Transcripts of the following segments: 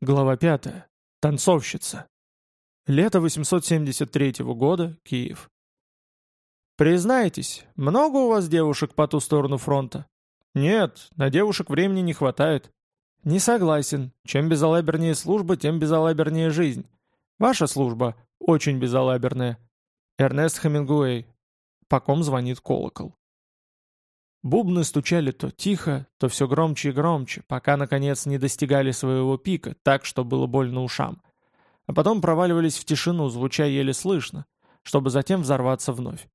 Глава 5. Танцовщица. Лето 873 года. Киев. Признайтесь, много у вас девушек по ту сторону фронта? Нет, на девушек времени не хватает. Не согласен. Чем безалабернее служба, тем безалабернее жизнь. Ваша служба очень безалаберная. Эрнест Хемингуэй. По ком звонит колокол. Бубны стучали то тихо, то все громче и громче, пока, наконец, не достигали своего пика, так, что было больно ушам. А потом проваливались в тишину, звуча еле слышно, чтобы затем взорваться вновь.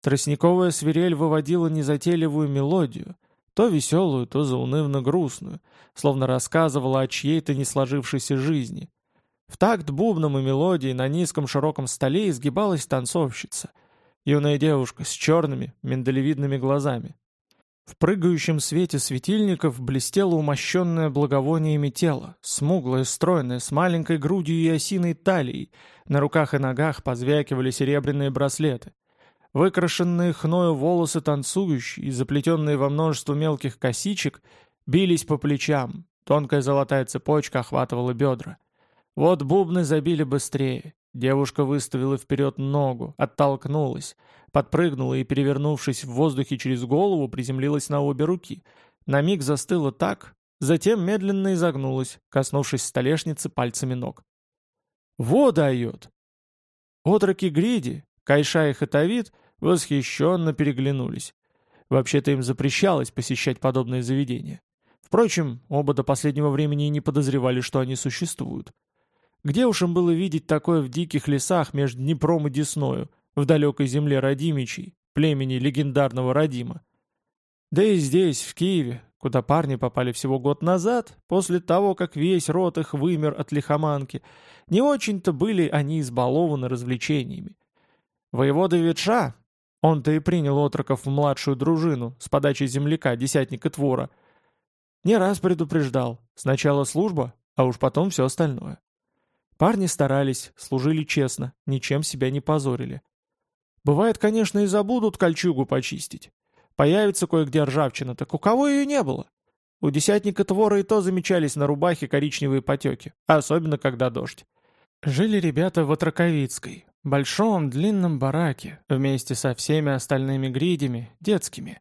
Тростниковая свирель выводила незатейливую мелодию, то веселую, то заунывно-грустную, словно рассказывала о чьей-то не сложившейся жизни. В такт бубном и мелодии на низком широком столе изгибалась танцовщица. Юная девушка с черными, миндалевидными глазами. В прыгающем свете светильников блестело умощенное благовониями тело, смуглое, стройное, с маленькой грудью и осиной талией, на руках и ногах позвякивали серебряные браслеты. Выкрашенные хною волосы танцующие, заплетенные во множество мелких косичек, бились по плечам, тонкая золотая цепочка охватывала бедра. Вот бубны забили быстрее, девушка выставила вперед ногу, оттолкнулась, подпрыгнула и, перевернувшись в воздухе через голову, приземлилась на обе руки. На миг застыла так, затем медленно изогнулась, коснувшись столешницы пальцами ног. «Во дает!» Отроки Гриди, Кайша и Хатавит восхищенно переглянулись. Вообще-то им запрещалось посещать подобные заведения. Впрочем, оба до последнего времени и не подозревали, что они существуют. Где уж им было видеть такое в диких лесах между Днепром и Десною, в далекой земле Радимичей, племени легендарного Радима? Да и здесь, в Киеве, куда парни попали всего год назад, после того, как весь род их вымер от лихоманки, не очень-то были они избалованы развлечениями. Воевода Ветша, он-то и принял отроков в младшую дружину с подачи земляка, десятника Твора, не раз предупреждал, сначала служба, а уж потом все остальное. Парни старались, служили честно, ничем себя не позорили. Бывает, конечно, и забудут кольчугу почистить. Появится кое-где ржавчина, так у кого ее не было? У десятника Твора и то замечались на рубахе коричневые потеки, особенно когда дождь. Жили ребята в Отраковицкой, большом длинном бараке, вместе со всеми остальными гридями, детскими.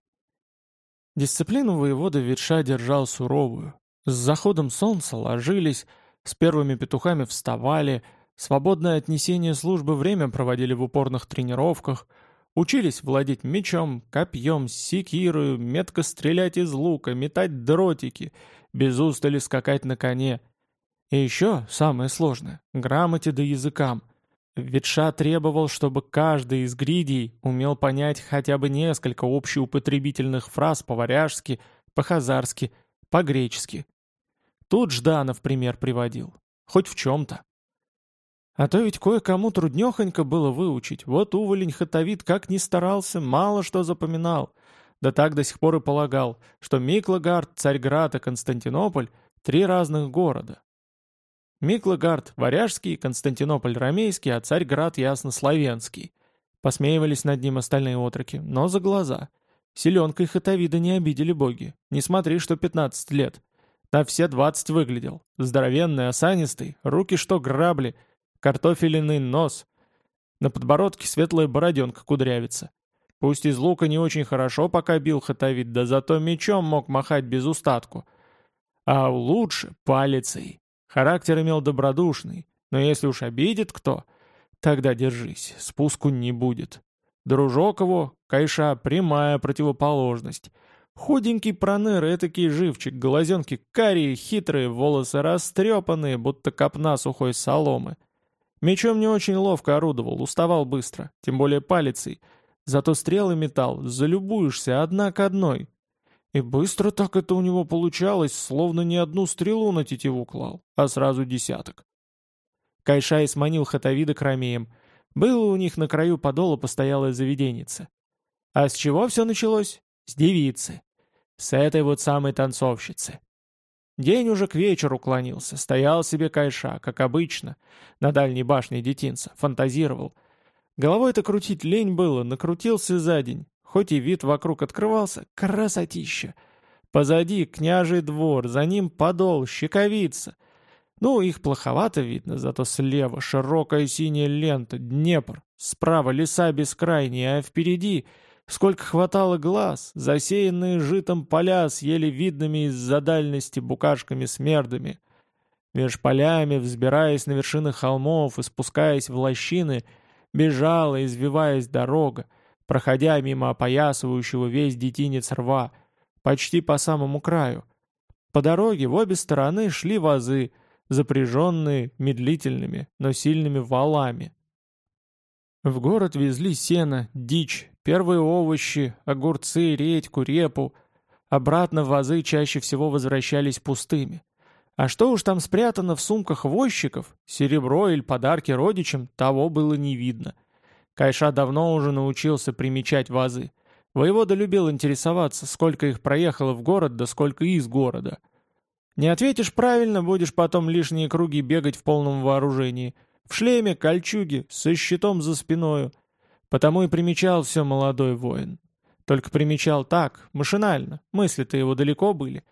Дисциплину воевода Ветша держал суровую. С заходом солнца ложились, с первыми петухами вставали, свободное от несения службы время проводили в упорных тренировках, учились владеть мечом, копьем, секирою, метко стрелять из лука, метать дротики, без устали скакать на коне. И еще, самое сложное, грамоте да языкам. Ветша требовал, чтобы каждый из гридей умел понять хотя бы несколько общеупотребительных фраз по-варяжски, по-хазарски, по-гречески. Тут Жданов пример приводил. Хоть в чем-то. А то ведь кое-кому труднехонько было выучить. Вот уволень хатовит как ни старался, мало что запоминал. Да так до сих пор и полагал, что Миклагард, Царьград и Константинополь — три разных города. Миклагард — варяжский, Константинополь — ромейский, а Царьград — ясно-славянский. Посмеивались над ним остальные отроки, но за глаза. Селенкой хатовида не обидели боги. Не смотри, что 15 лет. На все двадцать выглядел. Здоровенный, осанистый, руки что грабли, картофелиный нос. На подбородке светлая бороденка кудрявится. Пусть из лука не очень хорошо пока бил хатовид, да зато мечом мог махать без устатку. А лучше палицей. Характер имел добродушный, но если уж обидит кто, тогда держись, спуску не будет. Дружок его, Кайша, прямая противоположность — Худенький проныр, этакий живчик, глазенки карие, хитрые, волосы растрепанные, будто копна сухой соломы. Мечом не очень ловко орудовал, уставал быстро, тем более палицей. Зато стрелы метал, залюбуешься одна к одной. И быстро так это у него получалось, словно не одну стрелу на тетиву клал, а сразу десяток. Кайшай сманил хатовида к ромеям. Было у них на краю подола постоялое заведенница. А с чего все началось? С девицы. С этой вот самой танцовщицы. День уже к вечеру клонился, стоял себе кайша, как обычно, на дальней башне детинца, фантазировал. Головой-то крутить лень было, накрутился за день, хоть и вид вокруг открывался, красотища. Позади княжий двор, за ним подол, щековица. Ну, их плоховато видно, зато слева широкая синяя лента, Днепр, справа леса бескрайние, а впереди, сколько хватало глаз, засеянные житом поля с еле видными из-за дальности букашками-смердами. Меж полями, взбираясь на вершины холмов и спускаясь в лощины, бежала, извиваясь дорога, проходя мимо опоясывающего весь детинец рва, почти по самому краю. По дороге в обе стороны шли вазы, запряженные медлительными, но сильными валами. В город везли сено, дичь, первые овощи, огурцы, редьку, репу. Обратно вазы чаще всего возвращались пустыми. А что уж там спрятано в сумках возчиков, серебро или подарки родичам, того было не видно. Кайша давно уже научился примечать вазы. Воевода любил интересоваться, сколько их проехало в город, да сколько из города — не ответишь правильно, будешь потом лишние круги бегать в полном вооружении. В шлеме, кольчуге, со щитом за спиною. Потому и примечал все молодой воин. Только примечал так, машинально, мысли-то его далеко были.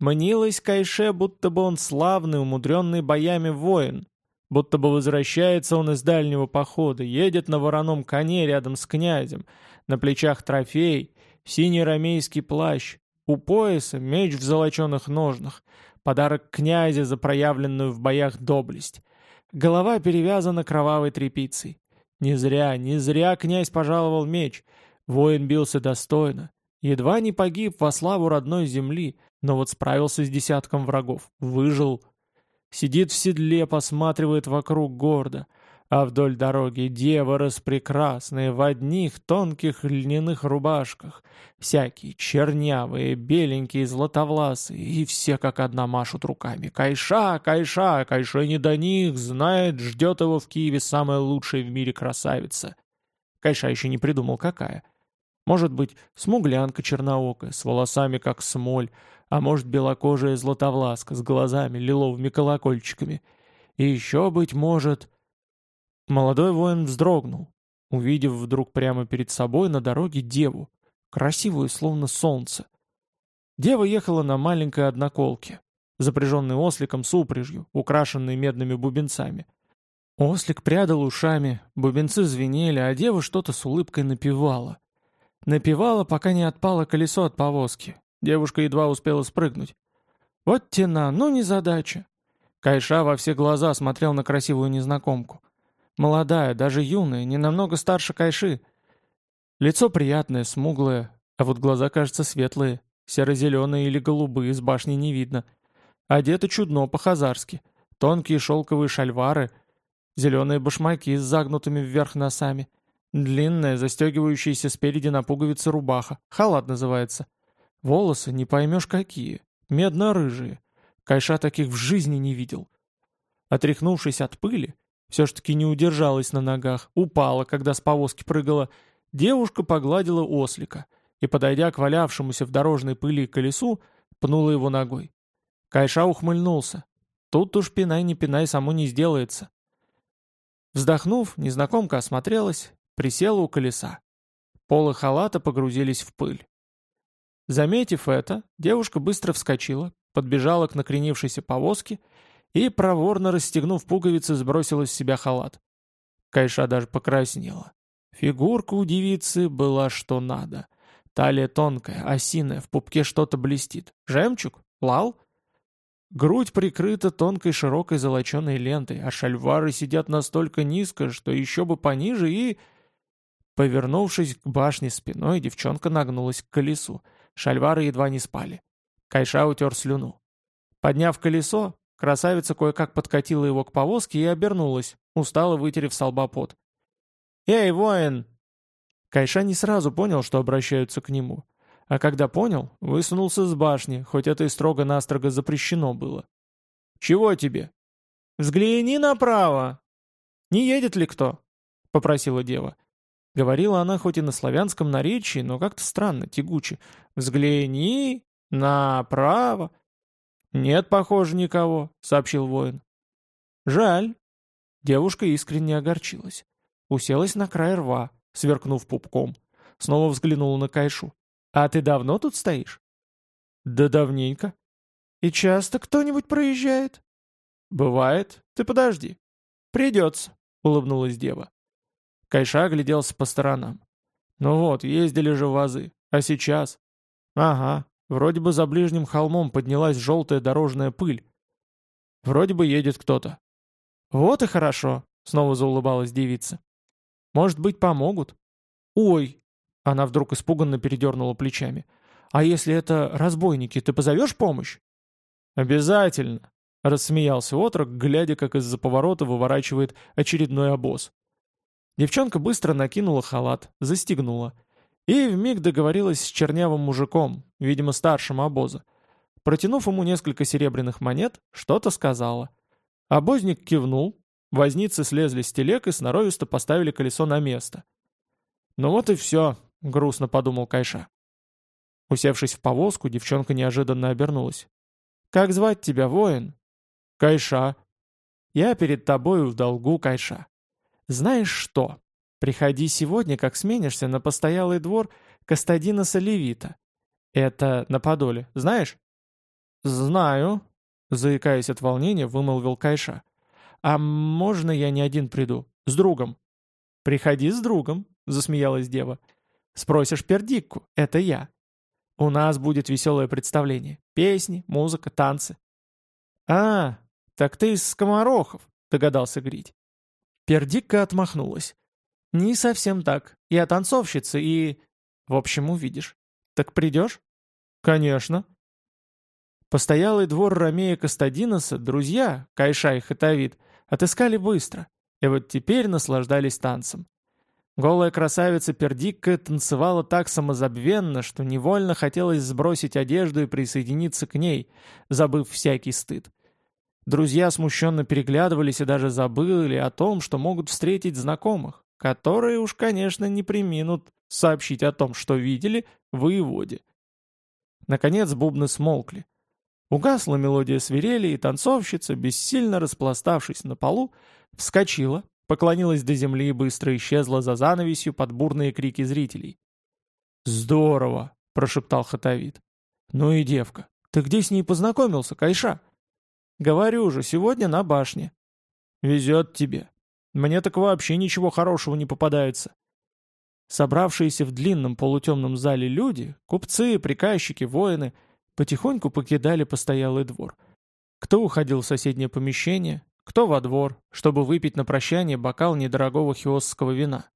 Мнилось Кайше, будто бы он славный, умудренный боями воин. Будто бы возвращается он из дальнего похода, едет на вороном коне рядом с князем, на плечах трофей, синий рамейский плащ, у пояса меч в золоченых ножнах, подарок князя за проявленную в боях доблесть. Голова перевязана кровавой тряпицей. Не зря, не зря князь пожаловал меч. Воин бился достойно. Едва не погиб во славу родной земли, но вот справился с десятком врагов. Выжил. Сидит в седле, посматривает вокруг гордо а вдоль дороги девы распрекрасные в одних тонких льняных рубашках, всякие чернявые, беленькие, златовласые, и все как одна машут руками. Кайша, Кайша, Кайша не до них, знает, ждет его в Киеве самая лучшая в мире красавица. Кайша еще не придумал, какая. Может быть, смуглянка черноокая, с волосами как смоль, а может, белокожая златовласка с глазами лиловыми колокольчиками. И еще, быть может... Молодой воин вздрогнул, увидев вдруг прямо перед собой на дороге деву, красивую, словно солнце. Дева ехала на маленькой одноколке, запряженной осликом с упряжью, украшенной медными бубенцами. Ослик прядал ушами, бубенцы звенели, а дева что-то с улыбкой напевала. Напевала, пока не отпало колесо от повозки. Девушка едва успела спрыгнуть. Вот тена, ну не задача. Кайша во все глаза смотрел на красивую незнакомку. Молодая, даже юная, не намного старше Кайши. Лицо приятное, смуглое, а вот глаза, кажется, светлые, серо-зеленые или голубые, с башни не видно. Одеты чудно по-хазарски. Тонкие шелковые шальвары, зеленые башмаки с загнутыми вверх носами, длинная, застегивающаяся спереди на пуговицы рубаха, халат называется. Волосы не поймешь какие, медно-рыжие. Кайша таких в жизни не видел. Отряхнувшись от пыли, все ж таки не удержалась на ногах, упала, когда с повозки прыгала. Девушка погладила ослика и, подойдя к валявшемуся в дорожной пыли колесу, пнула его ногой. Кайша ухмыльнулся. Тут уж пинай не пинай, само не сделается. Вздохнув, незнакомка осмотрелась, присела у колеса. Полы халата погрузились в пыль. Заметив это, девушка быстро вскочила, подбежала к накренившейся повозке и, проворно расстегнув пуговицы, сбросила с себя халат. Кайша даже покраснела. Фигурка у девицы была что надо. Талия тонкая, осиная, в пупке что-то блестит. Жемчуг? Лал? Грудь прикрыта тонкой широкой золоченой лентой, а шальвары сидят настолько низко, что еще бы пониже и... Повернувшись к башне спиной, девчонка нагнулась к колесу. Шальвары едва не спали. Кайша утер слюну. Подняв колесо, Красавица кое-как подкатила его к повозке и обернулась, устало вытерев с лба пот. «Эй, воин!» Кайша не сразу понял, что обращаются к нему. А когда понял, высунулся с башни, хоть это и строго-настрого запрещено было. «Чего тебе?» «Взгляни направо!» «Не едет ли кто?» — попросила дева. Говорила она хоть и на славянском наречии, но как-то странно, тягуче. «Взгляни направо!» «Нет, похоже, никого», — сообщил воин. «Жаль». Девушка искренне огорчилась. Уселась на край рва, сверкнув пупком. Снова взглянула на Кайшу. «А ты давно тут стоишь?» «Да давненько». «И часто кто-нибудь проезжает?» «Бывает. Ты подожди». «Придется», — улыбнулась дева. Кайша огляделся по сторонам. «Ну вот, ездили же вазы. А сейчас?» «Ага, вроде бы за ближним холмом поднялась желтая дорожная пыль. Вроде бы едет кто-то». «Вот и хорошо», — снова заулыбалась девица. «Может быть, помогут?» «Ой!» — она вдруг испуганно передернула плечами. «А если это разбойники, ты позовешь помощь?» «Обязательно!» — рассмеялся отрок, глядя, как из-за поворота выворачивает очередной обоз. Девчонка быстро накинула халат, застегнула. И вмиг договорилась с чернявым мужиком, видимо, старшим обоза. Протянув ему несколько серебряных монет, что-то сказала. Обозник кивнул, возницы слезли с телег и сноровисто поставили колесо на место. «Ну вот и все», — грустно подумал Кайша. Усевшись в повозку, девчонка неожиданно обернулась. «Как звать тебя, воин?» «Кайша». «Я перед тобою в долгу, Кайша. Знаешь что? Приходи сегодня, как сменишься, на постоялый двор Кастадиноса Левита. Это на Подоле, знаешь?» «Знаю», — заикаясь от волнения, вымолвил Кайша. «А можно я не один приду? С другом?» «Приходи с другом», — засмеялась дева. «Спросишь пердикку, это я. У нас будет веселое представление. Песни, музыка, танцы». «А, так ты из скоморохов», — догадался Грить. Пердикка отмахнулась. «Не совсем так. Я танцовщица и...» «В общем, увидишь. Так придешь?» «Конечно». Постоялый двор Ромея Кастадиноса друзья, Кайша и Хатавит, отыскали быстро, и вот теперь наслаждались танцем. Голая красавица Пердикка танцевала так самозабвенно, что невольно хотелось сбросить одежду и присоединиться к ней, забыв всякий стыд. Друзья смущенно переглядывались и даже забыли о том, что могут встретить знакомых, которые уж, конечно, не приминут сообщить о том, что видели в воеводе. Наконец бубны смолкли. Угасла мелодия свирели, и танцовщица, бессильно распластавшись на полу, вскочила, поклонилась до земли и быстро исчезла за занавесью под бурные крики зрителей. «Здорово!» — прошептал Хатавит. «Ну и девка, ты где с ней познакомился, Кайша?» «Говорю же, сегодня на башне». «Везет тебе. Мне так вообще ничего хорошего не попадается». Собравшиеся в длинном полутемном зале люди, купцы, приказчики, воины, потихоньку покидали постоялый двор. Кто уходил в соседнее помещение, кто во двор, чтобы выпить на прощание бокал недорогого хиосского вина.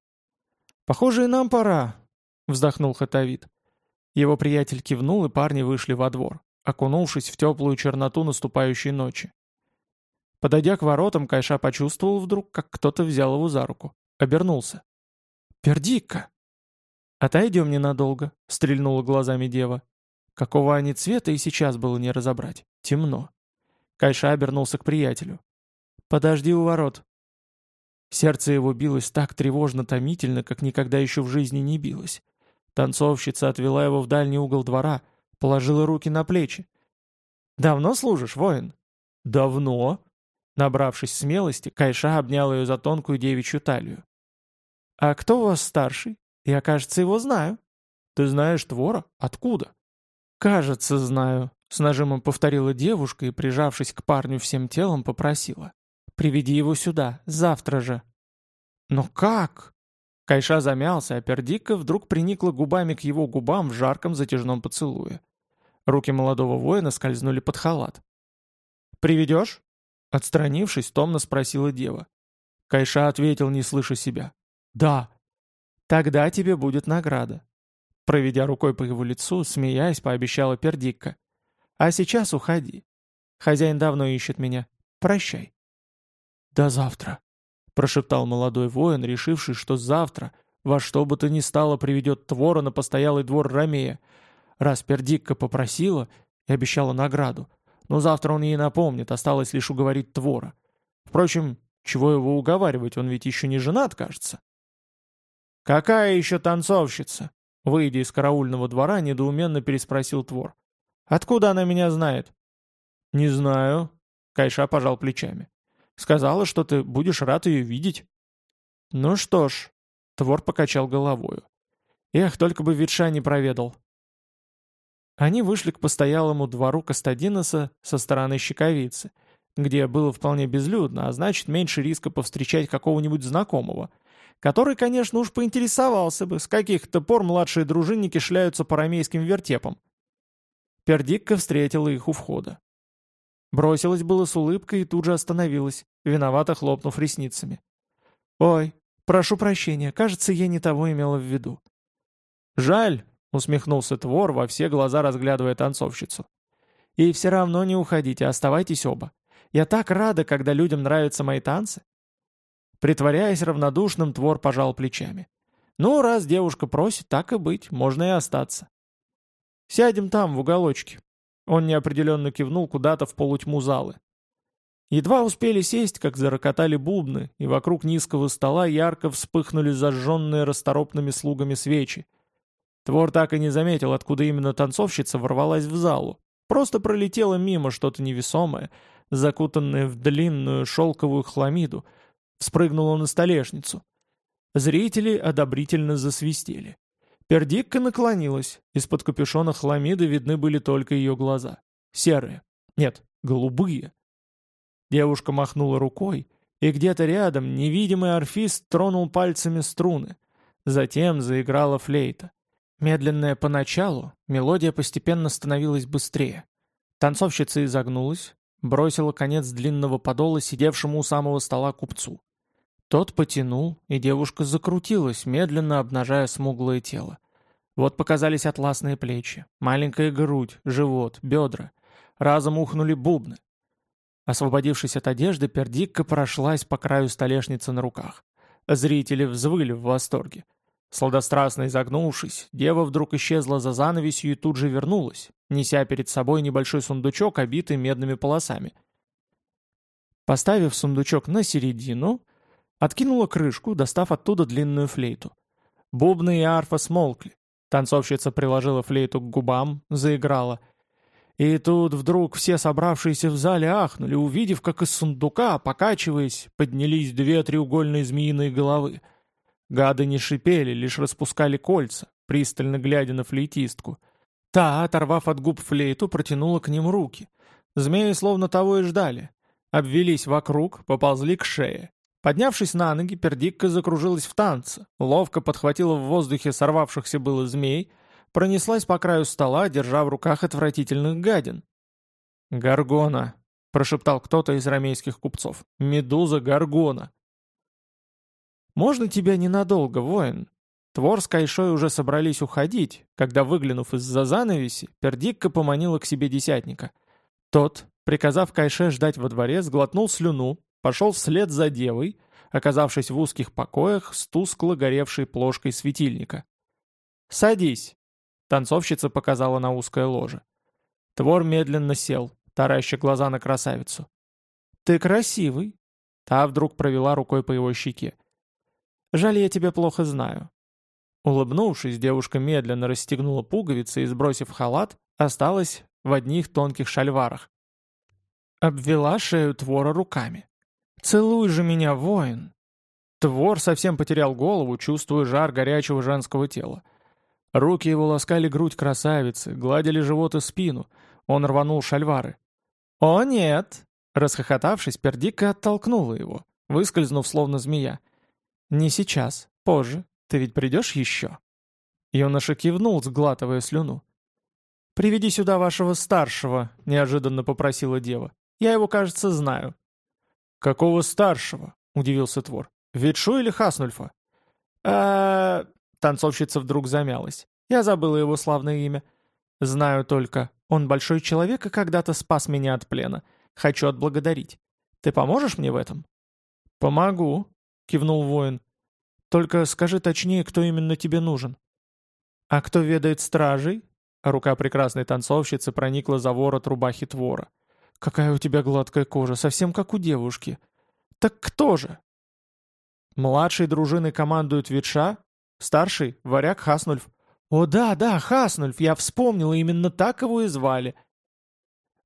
«Похоже, и нам пора», — вздохнул Хатавит. Его приятель кивнул, и парни вышли во двор, окунувшись в теплую черноту наступающей ночи. Подойдя к воротам, Кайша почувствовал вдруг, как кто-то взял его за руку. Обернулся. «Пердикка!» «Отойдем ненадолго», — стрельнула глазами дева. Какого они цвета и сейчас было не разобрать. Темно. Кайша обернулся к приятелю. «Подожди у ворот». Сердце его билось так тревожно-томительно, как никогда еще в жизни не билось. Танцовщица отвела его в дальний угол двора, положила руки на плечи. «Давно служишь, воин?» «Давно». Набравшись смелости, Кайша обнял ее за тонкую девичью талию. «А кто у вас старший? Я, кажется, его знаю». «Ты знаешь Твора? Откуда?» «Кажется, знаю», — с нажимом повторила девушка и, прижавшись к парню всем телом, попросила. Приведи его сюда, завтра же». «Но как?» Кайша замялся, а Пердика вдруг приникла губами к его губам в жарком затяжном поцелуе. Руки молодого воина скользнули под халат. «Приведешь?» Отстранившись, томно спросила дева. Кайша ответил, не слыша себя. «Да». «Тогда тебе будет награда». Проведя рукой по его лицу, смеясь, пообещала Пердикка. «А сейчас уходи. Хозяин давно ищет меня. Прощай». «До завтра», — прошептал молодой воин, решивший, что завтра во что бы то ни стало приведет Твора на постоялый двор Ромея. Раз Пердикка попросила и обещала награду, но завтра он ей напомнит, осталось лишь уговорить Твора. Впрочем, чего его уговаривать, он ведь еще не женат, кажется. «Какая еще танцовщица?» Выйдя из караульного двора, недоуменно переспросил Твор. «Откуда она меня знает?» «Не знаю», — Кайша пожал плечами. Сказала, что ты будешь рад ее видеть». «Ну что ж», — Твор покачал головою. «Эх, только бы ветша не проведал». Они вышли к постоялому двору Кастадиноса со стороны Щековицы, где было вполне безлюдно, а значит меньше риска повстречать какого-нибудь знакомого, который, конечно, уж поинтересовался бы, с каких-то пор младшие дружинники шляются по рамейским вертепам. Пердикка встретила их у входа. Бросилась было с улыбкой и тут же остановилась, виновато хлопнув ресницами. «Ой, прошу прощения, кажется, я не того имела в виду». «Жаль», — усмехнулся Твор, во все глаза разглядывая танцовщицу. «И все равно не уходите, оставайтесь оба. Я так рада, когда людям нравятся мои танцы». Притворяясь равнодушным, Твор пожал плечами. «Ну, раз девушка просит, так и быть, можно и остаться». «Сядем там, в уголочке». Он неопределенно кивнул куда-то в полутьму залы. Едва успели сесть, как зарокотали бубны, и вокруг низкого стола ярко вспыхнули зажженные расторопными слугами свечи. Твор так и не заметил, откуда именно танцовщица ворвалась в залу. Просто пролетело мимо что-то невесомое, закутанное в длинную шелковую хламиду, вспрыгнуло на столешницу. Зрители одобрительно засвистели. Пердикка наклонилась, из-под капюшона хламиды видны были только ее глаза. Серые. Нет, голубые. Девушка махнула рукой, и где-то рядом невидимый орфист тронул пальцами струны. Затем заиграла флейта. Медленная поначалу, мелодия постепенно становилась быстрее. Танцовщица изогнулась, бросила конец длинного подола сидевшему у самого стола купцу. Тот потянул, и девушка закрутилась, медленно обнажая смуглое тело. Вот показались атласные плечи, маленькая грудь, живот, бедра. Разом ухнули бубны. Освободившись от одежды, пердикка прошлась по краю столешницы на руках. Зрители взвыли в восторге. Сладострастно изогнувшись, дева вдруг исчезла за занавесью и тут же вернулась, неся перед собой небольшой сундучок, обитый медными полосами. Поставив сундучок на середину, откинула крышку, достав оттуда длинную флейту. Бубны и арфа смолкли. Танцовщица приложила флейту к губам, заиграла — и тут вдруг все собравшиеся в зале ахнули, увидев, как из сундука, покачиваясь, поднялись две треугольные змеиные головы. Гады не шипели, лишь распускали кольца, пристально глядя на флейтистку. Та, оторвав от губ флейту, протянула к ним руки. Змеи словно того и ждали. Обвелись вокруг, поползли к шее. Поднявшись на ноги, пердикка закружилась в танце, ловко подхватила в воздухе сорвавшихся было змей, пронеслась по краю стола, держа в руках отвратительных гадин. «Гаргона», — прошептал кто-то из рамейских купцов. «Медуза Гаргона». «Можно тебя ненадолго, воин?» Твор с Кайшой уже собрались уходить, когда, выглянув из-за занавеси, Пердикка поманила к себе десятника. Тот, приказав Кайше ждать во дворе, сглотнул слюну, пошел вслед за девой, оказавшись в узких покоях с тускло горевшей плошкой светильника. «Садись», Танцовщица показала на узкое ложе. Твор медленно сел, тараща глаза на красавицу. «Ты красивый!» Та вдруг провела рукой по его щеке. «Жаль, я тебя плохо знаю». Улыбнувшись, девушка медленно расстегнула пуговицы и, сбросив халат, осталась в одних тонких шальварах. Обвела шею Твора руками. «Целуй же меня, воин!» Твор совсем потерял голову, чувствуя жар горячего женского тела. Руки его ласкали грудь красавицы, гладили живот и спину. Он рванул шальвары. «О, нет!» Расхохотавшись, пердика оттолкнула его, выскользнув словно змея. «Не сейчас, позже. Ты ведь придешь еще?» Юноша кивнул, сглатывая слюну. «Приведи сюда вашего старшего», — неожиданно попросила дева. «Я его, кажется, знаю». «Какого старшего?» — удивился Твор. «Ветшу или Хаснульфа?» «А... Танцовщица вдруг замялась. Я забыла его славное имя. Знаю только, он большой человек и когда-то спас меня от плена. Хочу отблагодарить. Ты поможешь мне в этом? Помогу, кивнул воин. Только скажи точнее, кто именно тебе нужен. А кто ведает стражей? Рука прекрасной танцовщицы проникла за ворот рубахи твора. Какая у тебя гладкая кожа, совсем как у девушки. Так кто же? Младшей дружиной командует ветша, Старший — варяг Хаснульф. «О да, да, Хаснульф, я вспомнила, именно так его и звали».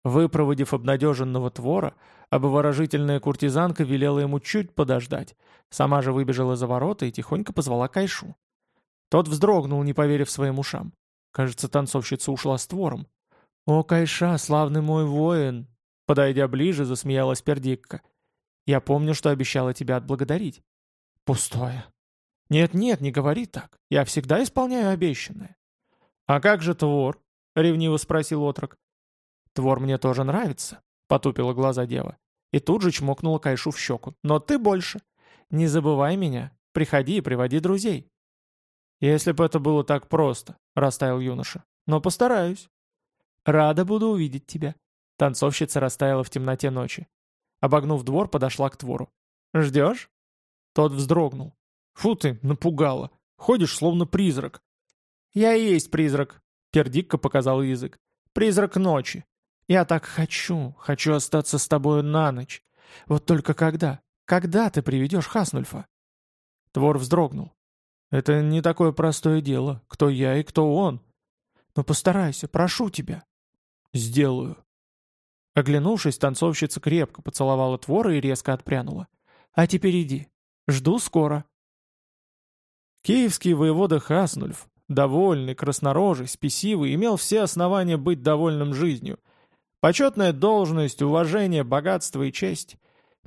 Выпроводив обнадеженного твора, обворожительная куртизанка велела ему чуть подождать. Сама же выбежала за ворота и тихонько позвала Кайшу. Тот вздрогнул, не поверив своим ушам. Кажется, танцовщица ушла с твором. «О, Кайша, славный мой воин!» Подойдя ближе, засмеялась Пердикка. «Я помню, что обещала тебя отблагодарить». «Пустое». «Нет-нет, не говори так. Я всегда исполняю обещанное». «А как же твор?» — ревниво спросил отрок. «Твор мне тоже нравится», — потупила глаза дева. И тут же чмокнула Кайшу в щеку. «Но ты больше. Не забывай меня. Приходи и приводи друзей». «Если бы это было так просто», — растаял юноша. «Но постараюсь». «Рада буду увидеть тебя». Танцовщица растаяла в темноте ночи. Обогнув двор, подошла к твору. «Ждешь?» Тот вздрогнул. «Фу ты, напугала. Ходишь, словно призрак». «Я и есть призрак», — Пердикка показал язык. «Призрак ночи. Я так хочу, хочу остаться с тобою на ночь. Вот только когда? Когда ты приведешь Хаснульфа?» Твор вздрогнул. «Это не такое простое дело. Кто я и кто он? Но постарайся, прошу тебя». «Сделаю». Оглянувшись, танцовщица крепко поцеловала Твора и резко отпрянула. «А теперь иди. Жду скоро». Киевский воевода Хаснульф, довольный, краснорожий, спесивый, имел все основания быть довольным жизнью. Почетная должность, уважение, богатство и честь.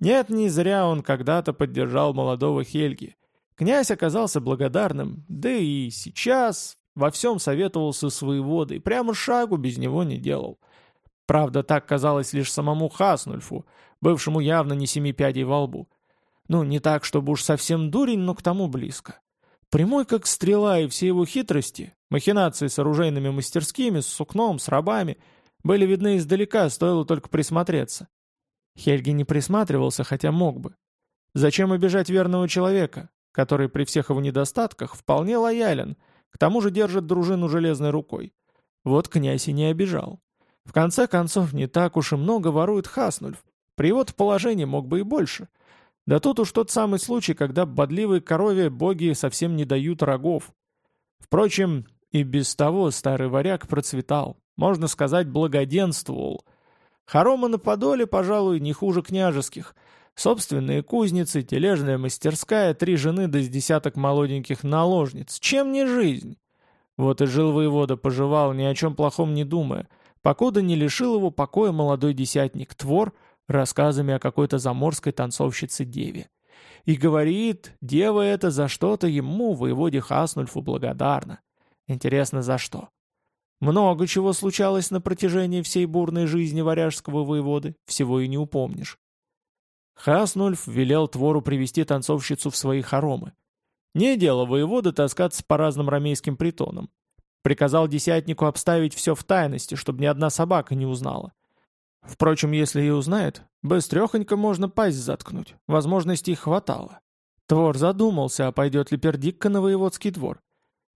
Нет, не зря он когда-то поддержал молодого Хельги. Князь оказался благодарным, да и сейчас во всем советовался с воеводой, прямо шагу без него не делал. Правда, так казалось лишь самому Хаснульфу, бывшему явно не семи пядей во лбу. Ну, не так, чтобы уж совсем дурень, но к тому близко. Прямой как стрела и все его хитрости, махинации с оружейными мастерскими, с сукном, с рабами, были видны издалека, стоило только присмотреться. Хельги не присматривался, хотя мог бы. Зачем обижать верного человека, который при всех его недостатках вполне лоялен, к тому же держит дружину железной рукой? Вот князь и не обижал. В конце концов, не так уж и много ворует Хаснульф. При его положении мог бы и больше. Да тут уж тот самый случай, когда бодливой корове боги совсем не дают рогов. Впрочем, и без того старый варяг процветал, можно сказать, благоденствовал. Хоромы на Подоле, пожалуй, не хуже княжеских. Собственные кузницы, тележная мастерская, три жены да с десяток молоденьких наложниц. Чем не жизнь? Вот и жил воевода, поживал, ни о чем плохом не думая — покуда не лишил его покоя молодой десятник Твор рассказами о какой-то заморской танцовщице-деве. И говорит, дева это за что-то ему, воеводе Хаснульфу, благодарна. Интересно, за что? Много чего случалось на протяжении всей бурной жизни варяжского воеводы, всего и не упомнишь. Хаснульф велел Твору привести танцовщицу в свои хоромы. Не дело воевода таскаться по разным рамейским притонам. Приказал десятнику обставить все в тайности, чтобы ни одна собака не узнала. Впрочем, если и узнает, быстрехонько можно пасть заткнуть, возможностей хватало. Твор задумался, а пойдет ли пердикка на воеводский двор.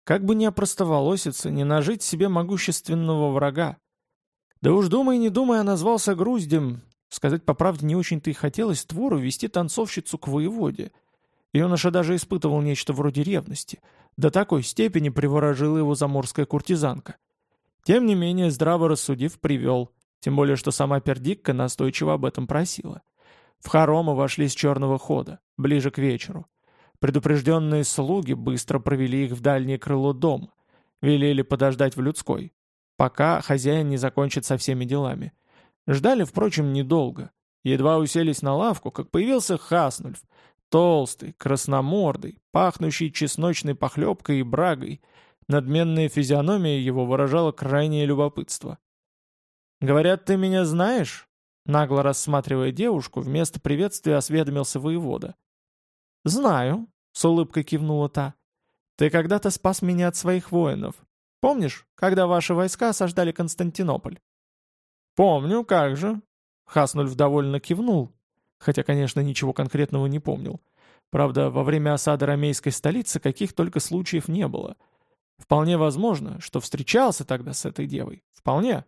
Как бы не опростоволоситься, не нажить себе могущественного врага. Да уж думай, не думай, а назвался груздем. Сказать по правде не очень-то и хотелось Твору вести танцовщицу к воеводе. Юноша даже испытывал нечто вроде ревности — до такой степени приворожила его заморская куртизанка. Тем не менее, здраво рассудив, привел, тем более что сама Пердикка настойчиво об этом просила. В хоромы вошли с черного хода, ближе к вечеру. Предупрежденные слуги быстро провели их в дальнее крыло дома, велели подождать в людской, пока хозяин не закончит со всеми делами. Ждали, впрочем, недолго. Едва уселись на лавку, как появился Хаснульф, Толстый, красномордый, пахнущий чесночной похлебкой и брагой, надменная физиономия его выражала крайнее любопытство. «Говорят, ты меня знаешь?» Нагло рассматривая девушку, вместо приветствия осведомился воевода. «Знаю», — с улыбкой кивнула та. «Ты когда-то спас меня от своих воинов. Помнишь, когда ваши войска осаждали Константинополь?» «Помню, как же». Хаснульф довольно кивнул, хотя, конечно, ничего конкретного не помнил. Правда, во время осады ромейской столицы каких только случаев не было. Вполне возможно, что встречался тогда с этой девой. Вполне.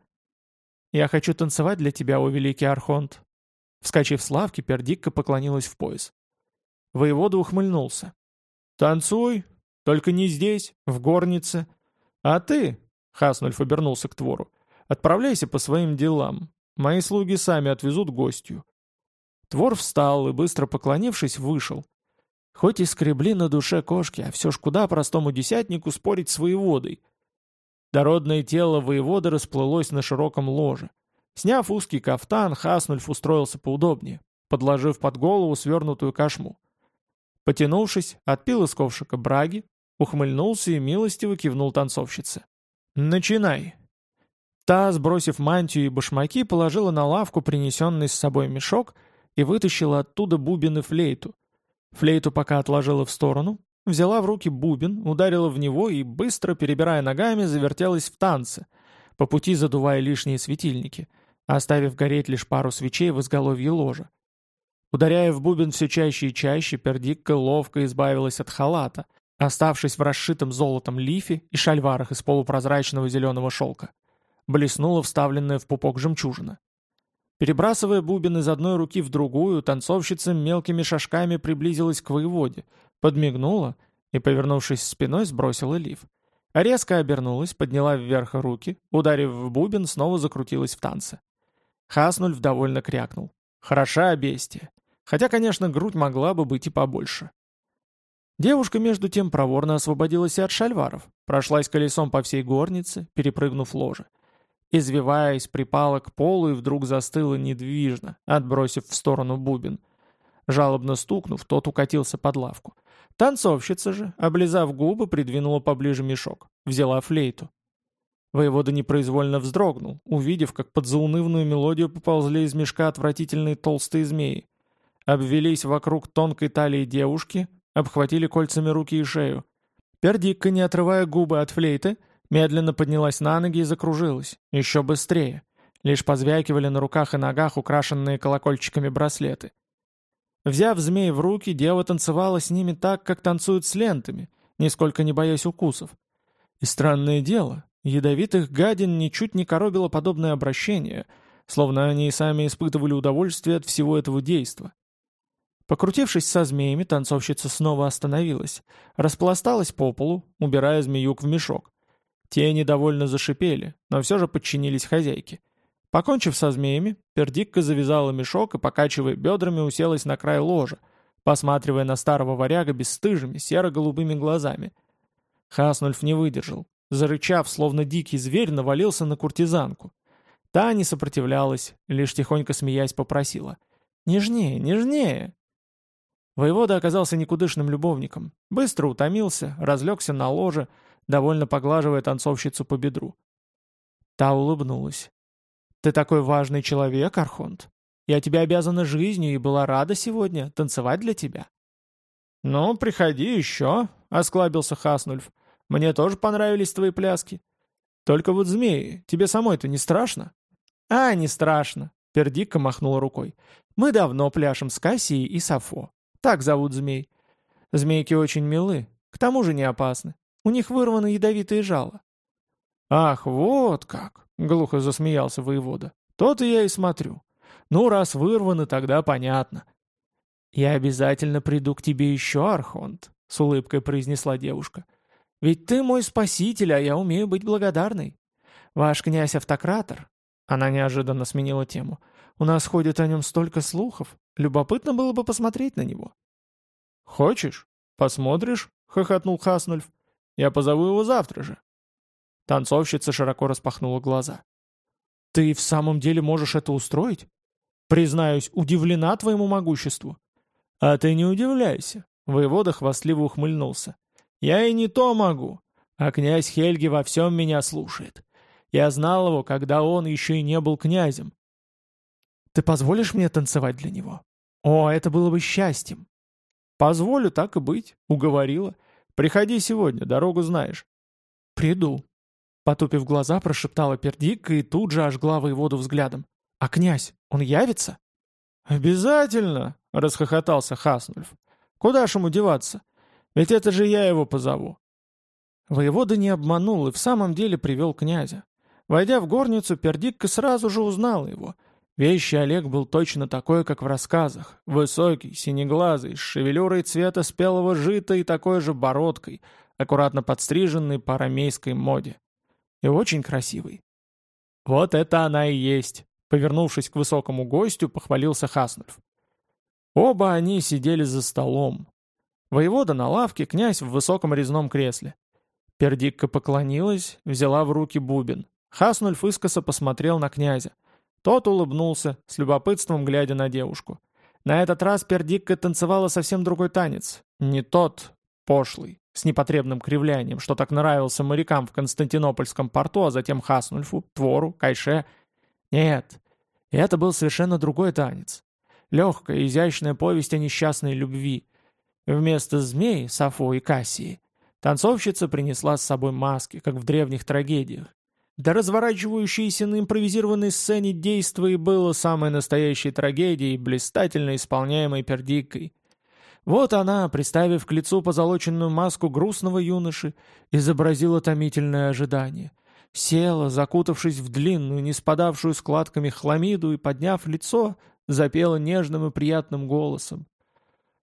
«Я хочу танцевать для тебя, о великий Архонт». Вскочив с лавки, Пердикка поклонилась в пояс. Воевода ухмыльнулся. «Танцуй, только не здесь, в горнице. А ты, — Хаснульф обернулся к Твору, — отправляйся по своим делам. Мои слуги сами отвезут гостью. Твор встал и, быстро поклонившись, вышел. Хоть и скребли на душе кошки, а все ж куда простому десятнику спорить с воеводой. Дородное тело воевода расплылось на широком ложе. Сняв узкий кафтан, Хаснульф устроился поудобнее, подложив под голову свернутую кошму. Потянувшись, отпил из ковшика браги, ухмыльнулся и милостиво кивнул танцовщице. «Начинай!» Та, сбросив мантию и башмаки, положила на лавку принесенный с собой мешок и вытащила оттуда бубен и флейту. Флейту пока отложила в сторону, взяла в руки бубен, ударила в него и, быстро перебирая ногами, завертелась в танце, по пути задувая лишние светильники, оставив гореть лишь пару свечей в изголовье ложа. Ударяя в бубен все чаще и чаще, пердикка ловко избавилась от халата, оставшись в расшитом золотом лифе и шальварах из полупрозрачного зеленого шелка. Блеснула вставленная в пупок жемчужина. Перебрасывая бубен из одной руки в другую, танцовщица мелкими шажками приблизилась к воеводе, подмигнула и, повернувшись спиной, сбросила лиф. резко обернулась, подняла вверх руки, ударив в бубен, снова закрутилась в танце. Хаснульф довольно крякнул. «Хороша бестия. Хотя, конечно, грудь могла бы быть и побольше». Девушка, между тем, проворно освободилась от шальваров, прошлась колесом по всей горнице, перепрыгнув ложе. Извиваясь, припала к полу и вдруг застыла недвижно, отбросив в сторону бубен. Жалобно стукнув, тот укатился под лавку. Танцовщица же, облизав губы, придвинула поближе мешок, взяла флейту. Воевода непроизвольно вздрогнул, увидев, как под заунывную мелодию поползли из мешка отвратительные толстые змеи. Обвелись вокруг тонкой талии девушки, обхватили кольцами руки и шею. Пердикка, не отрывая губы от флейты, медленно поднялась на ноги и закружилась, еще быстрее. Лишь позвякивали на руках и ногах украшенные колокольчиками браслеты. Взяв змей в руки, дева танцевала с ними так, как танцуют с лентами, нисколько не боясь укусов. И странное дело, ядовитых гадин ничуть не коробило подобное обращение, словно они и сами испытывали удовольствие от всего этого действа. Покрутившись со змеями, танцовщица снова остановилась, распласталась по полу, убирая змеюк в мешок. Те недовольно зашипели, но все же подчинились хозяйке. Покончив со змеями, пердикка завязала мешок и, покачивая бедрами, уселась на край ложа, посматривая на старого варяга бесстыжими, серо-голубыми глазами. Хаснульф не выдержал. Зарычав, словно дикий зверь, навалился на куртизанку. Та не сопротивлялась, лишь тихонько смеясь попросила. «Нежнее, нежнее!» Воевода оказался никудышным любовником. Быстро утомился, разлегся на ложе, довольно поглаживая танцовщицу по бедру. Та улыбнулась. «Ты такой важный человек, Архонт. Я тебе обязана жизнью и была рада сегодня танцевать для тебя». «Ну, приходи еще», — осклабился Хаснульф. «Мне тоже понравились твои пляски. Только вот змеи, тебе самой-то не страшно?» «А, не страшно», — Пердикка махнула рукой. «Мы давно пляшем с Кассией и Сафо. Так зовут змей. Змейки очень милы, к тому же не опасны. У них вырваны ядовитые жало. «Ах, вот как!» — глухо засмеялся воевода. «То-то я и смотрю. Ну, раз вырваны, тогда понятно». «Я обязательно приду к тебе еще, Архонт», — с улыбкой произнесла девушка. «Ведь ты мой спаситель, а я умею быть благодарной. Ваш князь-автократор...» Она неожиданно сменила тему. «У нас ходит о нем столько слухов. Любопытно было бы посмотреть на него». «Хочешь? Посмотришь?» — хохотнул Хаснульф. «Я позову его завтра же». Танцовщица широко распахнула глаза. «Ты в самом деле можешь это устроить? Признаюсь, удивлена твоему могуществу». «А ты не удивляйся», — воевода хвастливо ухмыльнулся. «Я и не то могу, а князь Хельги во всем меня слушает. Я знал его, когда он еще и не был князем. Ты позволишь мне танцевать для него? О, это было бы счастьем. Позволю, так и быть, уговорила. Приходи сегодня, дорогу знаешь. Приду. Потупив глаза, прошептала пердикка и тут же ожгла воеводу взглядом. А князь, он явится? Обязательно, расхохотался Хаснульф. Куда ж ему деваться? Ведь это же я его позову. Воевода не обманул и в самом деле привел князя. Войдя в горницу, пердикка сразу же узнала его — Вещий Олег был точно такой, как в рассказах. Высокий, синеглазый, с шевелюрой цвета спелого жита и такой же бородкой, аккуратно подстриженный по арамейской моде. И очень красивый. «Вот это она и есть!» Повернувшись к высокому гостю, похвалился Хаснульф. Оба они сидели за столом. Воевода на лавке, князь в высоком резном кресле. Пердикка поклонилась, взяла в руки бубен. Хаснульф искоса посмотрел на князя. Тот улыбнулся, с любопытством глядя на девушку. На этот раз Пердикка танцевала совсем другой танец. Не тот, пошлый, с непотребным кривлянием, что так нравился морякам в Константинопольском порту, а затем Хаснульфу, Твору, Кайше. Нет, это был совершенно другой танец. Легкая, изящная повесть о несчастной любви. Вместо змей, Сафо и Кассии, танцовщица принесла с собой маски, как в древних трагедиях. Да разворачивающееся на импровизированной сцене действие было самой настоящей трагедией, блистательно исполняемой пердикой. Вот она, приставив к лицу позолоченную маску грустного юноши, изобразила томительное ожидание. Села, закутавшись в длинную, не спадавшую складками хламиду и, подняв лицо, запела нежным и приятным голосом.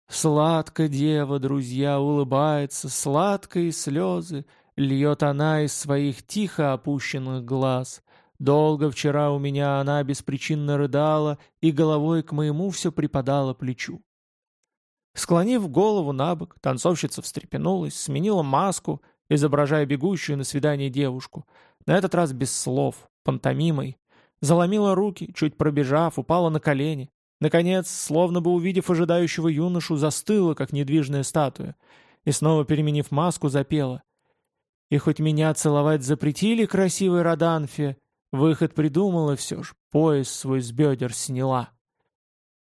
«Сладко дева, друзья, улыбается, сладкие слезы, льет она из своих тихо опущенных глаз. Долго вчера у меня она беспричинно рыдала, и головой к моему все припадала плечу. Склонив голову на бок, танцовщица встрепенулась, сменила маску, изображая бегущую на свидание девушку, на этот раз без слов, пантомимой. Заломила руки, чуть пробежав, упала на колени. Наконец, словно бы увидев ожидающего юношу, застыла, как недвижная статуя, и снова, переменив маску, запела. «И хоть меня целовать запретили, красивой Роданфе, выход придумала все ж, пояс свой с бедер сняла».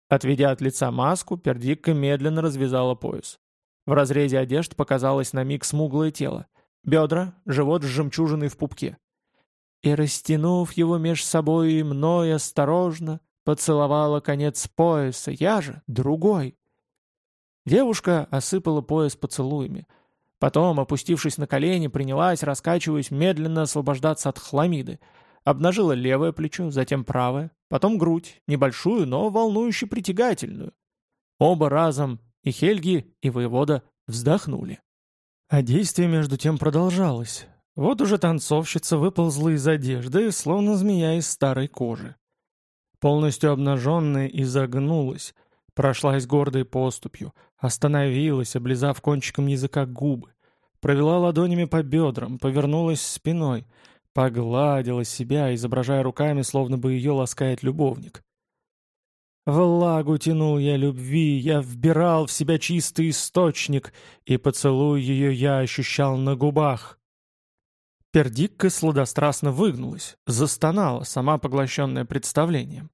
Отведя от лица маску, пердикка медленно развязала пояс. В разрезе одежд показалось на миг смуглое тело. Бедра, живот с жемчужиной в пупке. И, растянув его меж собой и мной осторожно, поцеловала конец пояса, я же другой. Девушка осыпала пояс поцелуями. Потом, опустившись на колени, принялась, раскачиваясь, медленно освобождаться от хламиды. Обнажила левое плечо, затем правое, потом грудь, небольшую, но волнующе притягательную. Оба разом, и Хельги, и воевода, вздохнули. А действие между тем продолжалось. Вот уже танцовщица выползла из одежды, словно змея из старой кожи. Полностью обнаженная изогнулась, прошлась гордой поступью, остановилась, облизав кончиком языка губы, провела ладонями по бедрам, повернулась спиной — Погладила себя, изображая руками, словно бы ее ласкает любовник. Влагу тянул я любви, я вбирал в себя чистый источник, и поцелуй ее я ощущал на губах. Пердикка сладострастно выгнулась, застонала, сама поглощенная представлением.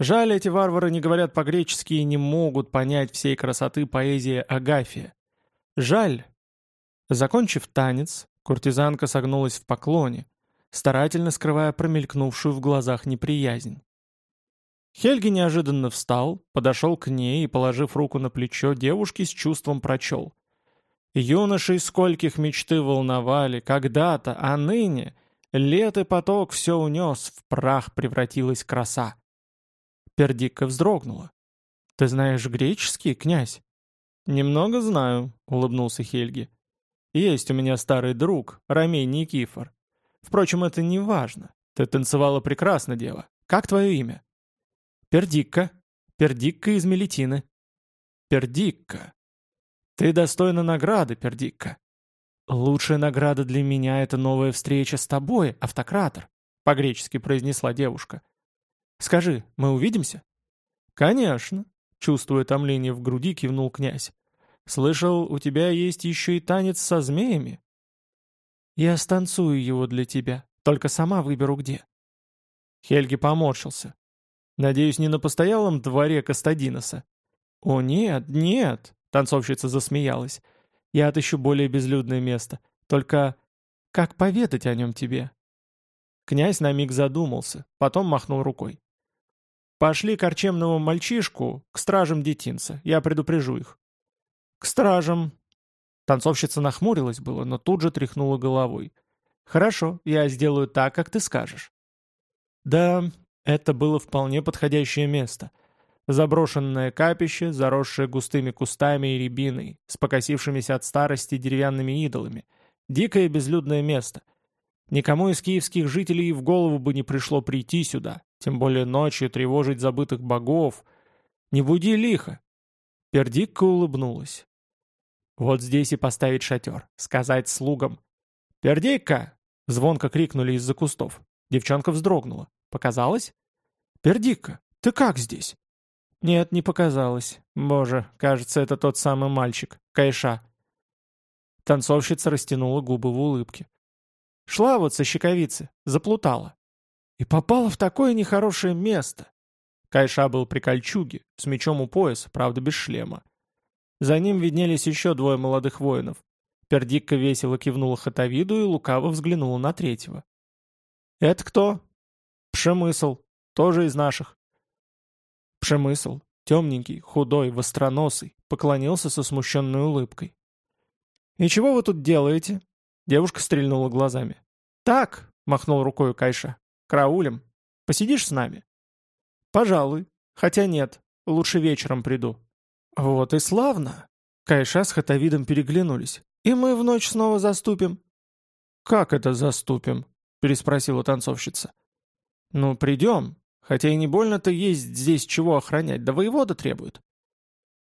Жаль, эти варвары не говорят по-гречески и не могут понять всей красоты поэзии Агафия. Жаль. Закончив танец, куртизанка согнулась в поклоне, старательно скрывая промелькнувшую в глазах неприязнь. Хельги неожиданно встал, подошел к ней и, положив руку на плечо, девушки с чувством прочел. Юношей скольких мечты волновали, когда-то, а ныне лет и поток все унес, в прах превратилась краса. Пердикка вздрогнула. «Ты знаешь греческий, князь?» «Немного знаю», — улыбнулся Хельги. «Есть у меня старый друг, Ромей Никифор. Впрочем, это не важно. Ты танцевала прекрасно, дева. Как твое имя? Пердикка. Пердикка из Мелитины. Пердикка. Ты достойна награды, Пердикка. Лучшая награда для меня — это новая встреча с тобой, автократор, — по-гречески произнесла девушка. Скажи, мы увидимся? Конечно, — чувствуя томление в груди, кивнул князь. Слышал, у тебя есть еще и танец со змеями. «Я станцую его для тебя, только сама выберу где». Хельги поморщился. «Надеюсь, не на постоялом дворе Кастадиноса?» «О, нет, нет!» — танцовщица засмеялась. «Я отыщу более безлюдное место. Только как поведать о нем тебе?» Князь на миг задумался, потом махнул рукой. «Пошли корчемному мальчишку к стражам детинца, я предупрежу их». «К стражам», Танцовщица нахмурилась было, но тут же тряхнула головой. «Хорошо, я сделаю так, как ты скажешь». Да, это было вполне подходящее место. Заброшенное капище, заросшее густыми кустами и рябиной, с покосившимися от старости деревянными идолами. Дикое безлюдное место. Никому из киевских жителей в голову бы не пришло прийти сюда, тем более ночью тревожить забытых богов. Не буди лихо. Пердикка улыбнулась. Вот здесь и поставить шатер, сказать слугам. «Пердейка!» — звонко крикнули из-за кустов. Девчонка вздрогнула. Показалось? «Пердика, ты как здесь?» «Нет, не показалось. Боже, кажется, это тот самый мальчик, Кайша». Танцовщица растянула губы в улыбке. «Шла вот со щековицы, заплутала. И попала в такое нехорошее место. Кайша был при кольчуге, с мечом у пояса, правда без шлема. За ним виднелись еще двое молодых воинов. Пердикка весело кивнула Хатавиду и лукаво взглянула на третьего. «Это кто?» «Пшемысл. Тоже из наших». Пшемысл, темненький, худой, востроносый, поклонился со смущенной улыбкой. «И чего вы тут делаете?» Девушка стрельнула глазами. «Так», — махнул рукой Кайша, — «караулем. Посидишь с нами?» «Пожалуй. Хотя нет, лучше вечером приду». «Вот и славно!» Кайша с Хатавидом переглянулись. «И мы в ночь снова заступим?» «Как это заступим?» переспросила танцовщица. «Ну, придем. Хотя и не больно-то есть здесь чего охранять, да воевода требует».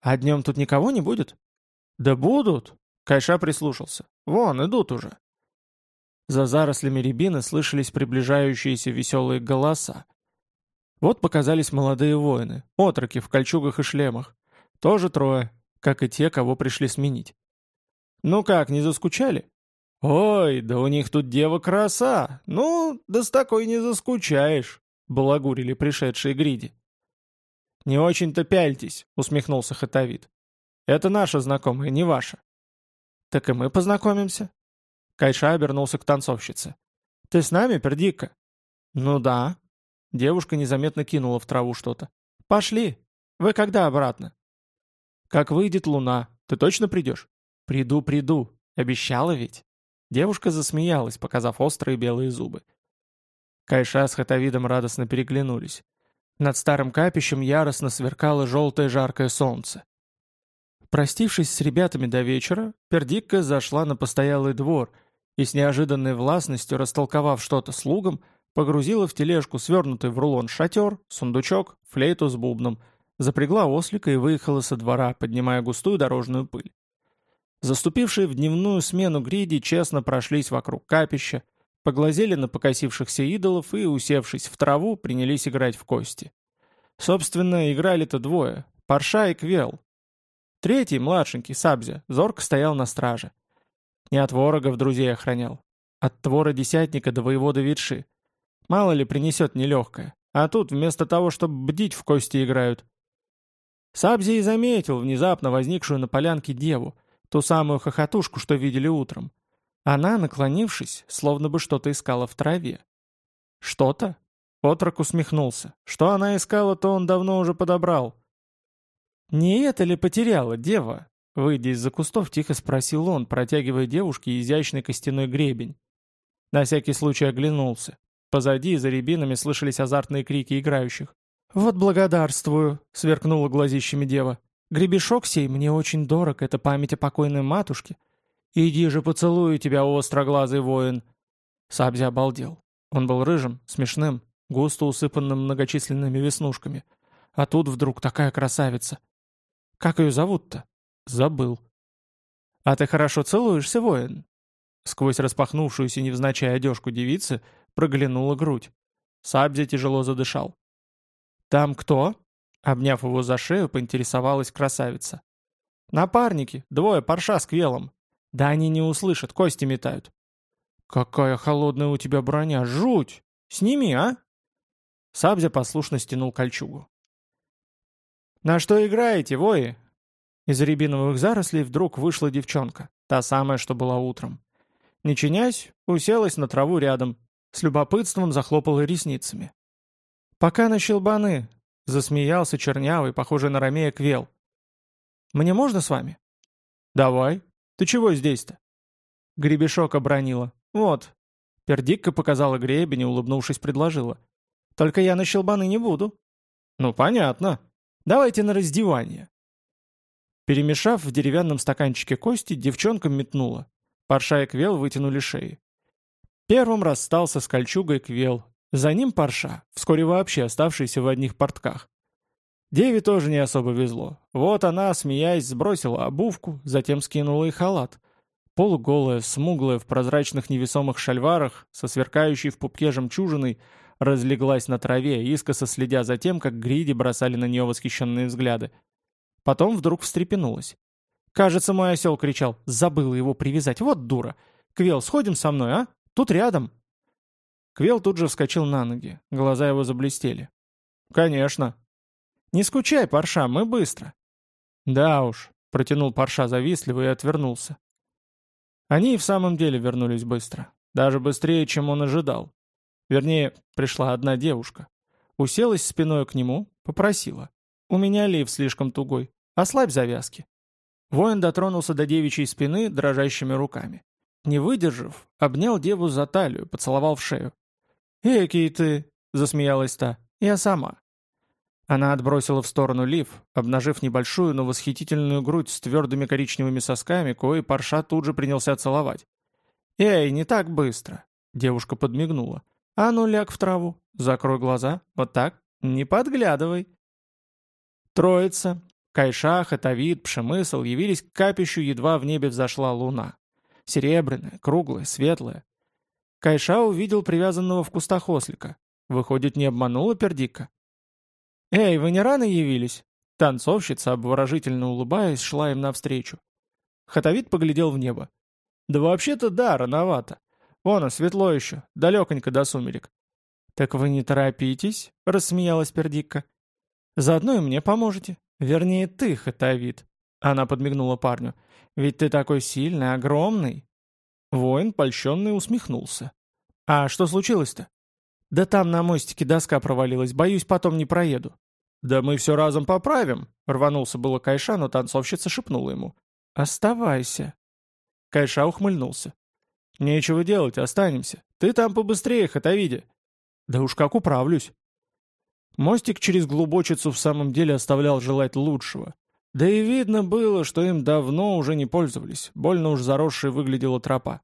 «А днем тут никого не будет?» «Да будут!» Кайша прислушался. «Вон, идут уже». За зарослями рябины слышались приближающиеся веселые голоса. Вот показались молодые воины, отроки в кольчугах и шлемах. Тоже трое, как и те, кого пришли сменить. «Ну как, не заскучали?» «Ой, да у них тут дева краса! Ну, да с такой не заскучаешь!» — балагурили пришедшие гриди. «Не очень-то пяльтесь», — усмехнулся Хатавит. «Это наша знакомая, не ваша». «Так и мы познакомимся». Кайша обернулся к танцовщице. «Ты с нами, пердика?» «Ну да», Девушка незаметно кинула в траву что-то. «Пошли! Вы когда обратно?» «Как выйдет луна. Ты точно придешь?» «Приду, приду. Обещала ведь?» Девушка засмеялась, показав острые белые зубы. Кайша с Хатавидом радостно переглянулись. Над старым капищем яростно сверкало желтое жаркое солнце. Простившись с ребятами до вечера, Пердикка зашла на постоялый двор и с неожиданной властностью, растолковав что-то слугам, Погрузила в тележку свернутый в рулон шатер, сундучок, флейту с бубном, запрягла ослика и выехала со двора, поднимая густую дорожную пыль. Заступившие в дневную смену гриди честно прошлись вокруг капища, поглазели на покосившихся идолов и, усевшись в траву, принялись играть в кости. Собственно, играли-то двое — Парша и Квел. Третий, младшенький, Сабзя, зорко стоял на страже. Не от ворогов друзей охранял, от твора десятника до воевода Витши. Мало ли принесет нелегкое. А тут вместо того, чтобы бдить, в кости играют. Сабзи и заметил внезапно возникшую на полянке деву, ту самую хохотушку, что видели утром. Она, наклонившись, словно бы что-то искала в траве. «Что-то?» Отрок усмехнулся. «Что она искала, то он давно уже подобрал». «Не это ли потеряла дева?» Выйдя из-за кустов, тихо спросил он, протягивая девушке изящный костяной гребень. На всякий случай оглянулся. Позади, за рябинами, слышались азартные крики играющих. «Вот благодарствую!» — сверкнула глазищами дева. «Гребешок сей мне очень дорог, это память о покойной матушке. Иди же поцелую тебя, остроглазый воин!» Сабзи обалдел. Он был рыжим, смешным, густо усыпанным многочисленными веснушками. А тут вдруг такая красавица. «Как ее зовут-то?» «Забыл». «А ты хорошо целуешься, воин?» Сквозь распахнувшуюся невзначай одежку девицы проглянула грудь. Сабзи тяжело задышал. «Там кто?» Обняв его за шею, поинтересовалась красавица. «Напарники, двое, парша с квелом. Да они не услышат, кости метают». «Какая холодная у тебя броня, жуть! Сними, а!» Сабзя послушно стянул кольчугу. «На что играете, вои?» Из рябиновых зарослей вдруг вышла девчонка, та самая, что была утром. Не чинясь, уселась на траву рядом, с любопытством захлопала ресницами. «Пока на щелбаны!» — засмеялся чернявый, похожий на Ромея Квел. «Мне можно с вами?» «Давай. Ты чего здесь-то?» Гребешок обронила. «Вот». Пердикка показала гребень и, улыбнувшись, предложила. «Только я на щелбаны не буду». «Ну, понятно. Давайте на раздевание». Перемешав в деревянном стаканчике кости, девчонка метнула. Парша и Квел вытянули шеи. Первым расстался с кольчугой Квел, за ним Парша, вскоре вообще оставшийся в одних портках. Деве тоже не особо везло. Вот она, смеясь, сбросила обувку, затем скинула и халат. Полуголая, смуглая, в прозрачных невесомых шальварах, со сверкающей в пупке жемчужиной, разлеглась на траве, искоса следя за тем, как гриди бросали на нее восхищенные взгляды. Потом вдруг встрепенулась. Кажется, мой осел кричал, забыла его привязать, вот дура. Квел, сходим со мной, а? Тут рядом. Квел тут же вскочил на ноги, глаза его заблестели. «Конечно». «Не скучай, Парша, мы быстро». «Да уж», — протянул Парша завистливо и отвернулся. Они и в самом деле вернулись быстро. Даже быстрее, чем он ожидал. Вернее, пришла одна девушка. Уселась спиной к нему, попросила. «У меня лиф слишком тугой. Ослабь завязки». Воин дотронулся до девичьей спины дрожащими руками. Не выдержав, обнял деву за талию, поцеловал в шею. «Экий ты!» — засмеялась та. «Я сама». Она отбросила в сторону лиф, обнажив небольшую, но восхитительную грудь с твердыми коричневыми сосками, кои парша тут же принялся целовать. «Эй, не так быстро!» — девушка подмигнула. «А ну ляг в траву, закрой глаза, вот так, не подглядывай». Троица, Кайша, Хатавид, Пшемысл явились к капищу, едва в небе взошла луна. Серебряная, круглая, светлая. Кайша увидел привязанного в кустах ослика. Выходит, не обманула пердика? «Эй, вы не рано явились?» Танцовщица, обворожительно улыбаясь, шла им навстречу. Хатовид поглядел в небо. «Да вообще-то да, рановато. Вон, светло еще, далеконько до сумерек». «Так вы не торопитесь?» — рассмеялась пердикка. «Заодно и мне поможете. Вернее, ты, Хатовид». Она подмигнула парню. «Ведь ты такой сильный, огромный». Воин, польщенный, усмехнулся. «А что случилось-то?» «Да там на мостике доска провалилась, боюсь, потом не проеду». «Да мы все разом поправим», — рванулся было Кайша, но танцовщица шепнула ему. «Оставайся». Кайша ухмыльнулся. «Нечего делать, останемся. Ты там побыстрее, Хатовиде». «Да уж как управлюсь». Мостик через глубочицу в самом деле оставлял желать лучшего. Да и видно было, что им давно уже не пользовались, больно уж заросшей выглядела тропа.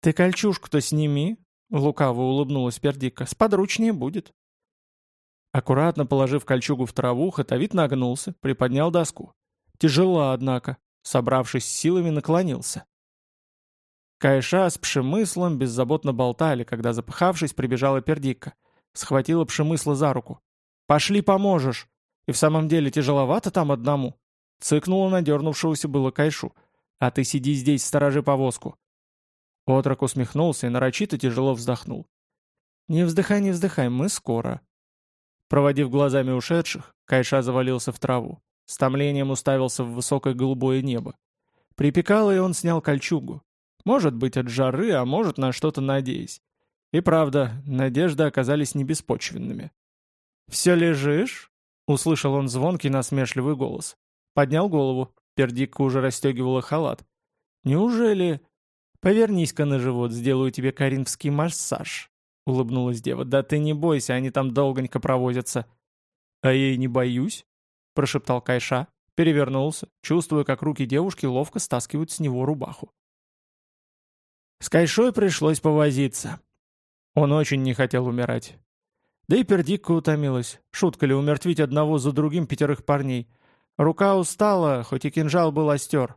«Ты кольчушку-то сними», — лукаво улыбнулась Пердика, — «сподручнее будет». Аккуратно положив кольчугу в траву, Хатовит нагнулся, приподнял доску. Тяжело, однако. Собравшись силами, наклонился. Кайша с Пшемыслом беззаботно болтали, когда, запыхавшись, прибежала Пердика. Схватила Пшемысла за руку. «Пошли, поможешь!» И в самом деле тяжеловато там одному. Цыкнула надернувшегося было кайшу. А ты сиди здесь, сторожи повозку. Отрок усмехнулся и нарочито тяжело вздохнул. Не вздыхай, не вздыхай, мы скоро. Проводив глазами ушедших, Кайша завалился в траву. С томлением уставился в высокое голубое небо. Припекало, и он снял кольчугу. Может быть, от жары, а может, на что-то надеясь. И правда, надежды оказались небеспочвенными. «Все лежишь?» Услышал он звонкий насмешливый голос. Поднял голову. Пердикка уже расстегивала халат. «Неужели...» «Повернись-ка на живот, сделаю тебе коринфский массаж», — улыбнулась дева. «Да ты не бойся, они там долгонько провозятся». «А я и не боюсь», — прошептал Кайша, перевернулся, чувствуя, как руки девушки ловко стаскивают с него рубаху. С Кайшой пришлось повозиться. Он очень не хотел умирать. Да и пердикка утомилась. Шутка ли умертвить одного за другим пятерых парней. Рука устала, хоть и кинжал был остер.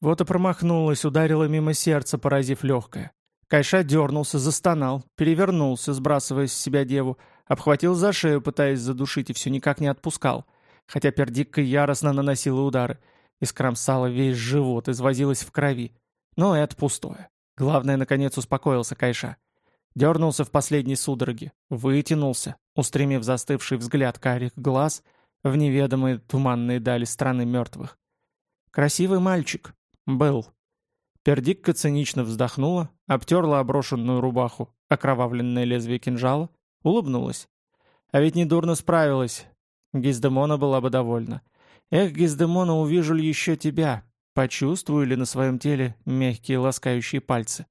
Вот и промахнулась, ударила мимо сердца, поразив легкое. Кайша дернулся, застонал, перевернулся, сбрасывая с себя деву, обхватил за шею, пытаясь задушить, и все никак не отпускал. Хотя пердикка яростно наносила удары. Искромсала весь живот, извозилась в крови. Но это пустое. Главное, наконец успокоился Кайша. Дернулся в последней судороге, вытянулся, устремив застывший взгляд карих глаз в неведомые туманные дали страны мертвых. Красивый мальчик. Был. Пердикка цинично вздохнула, обтерла оброшенную рубаху, окровавленное лезвие кинжала, улыбнулась. А ведь недурно справилась. Гиздемона была бы довольна. Эх, Гиздемона, увижу ли еще тебя? Почувствую ли на своем теле мягкие ласкающие пальцы?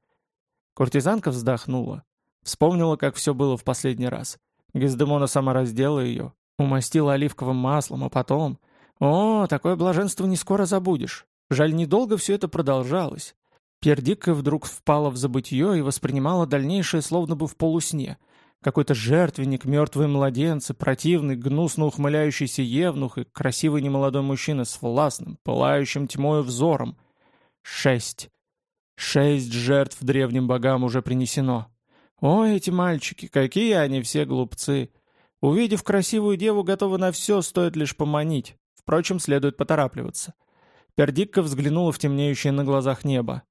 Куртизанка вздохнула. Вспомнила, как все было в последний раз. Гездемона сама раздела ее, умастила оливковым маслом, а потом... О, такое блаженство не скоро забудешь. Жаль, недолго все это продолжалось. Пердика вдруг впала в забытье и воспринимала дальнейшее словно бы в полусне. Какой-то жертвенник, мертвые младенцы, противный, гнусно ухмыляющийся евнух и красивый немолодой мужчина с властным, пылающим тьмою взором. Шесть. Шесть жертв древним богам уже принесено. Ой, эти мальчики, какие они все глупцы. Увидев красивую деву, готовы на все, стоит лишь поманить. Впрочем, следует поторапливаться. Пердикка взглянула в темнеющее на глазах небо.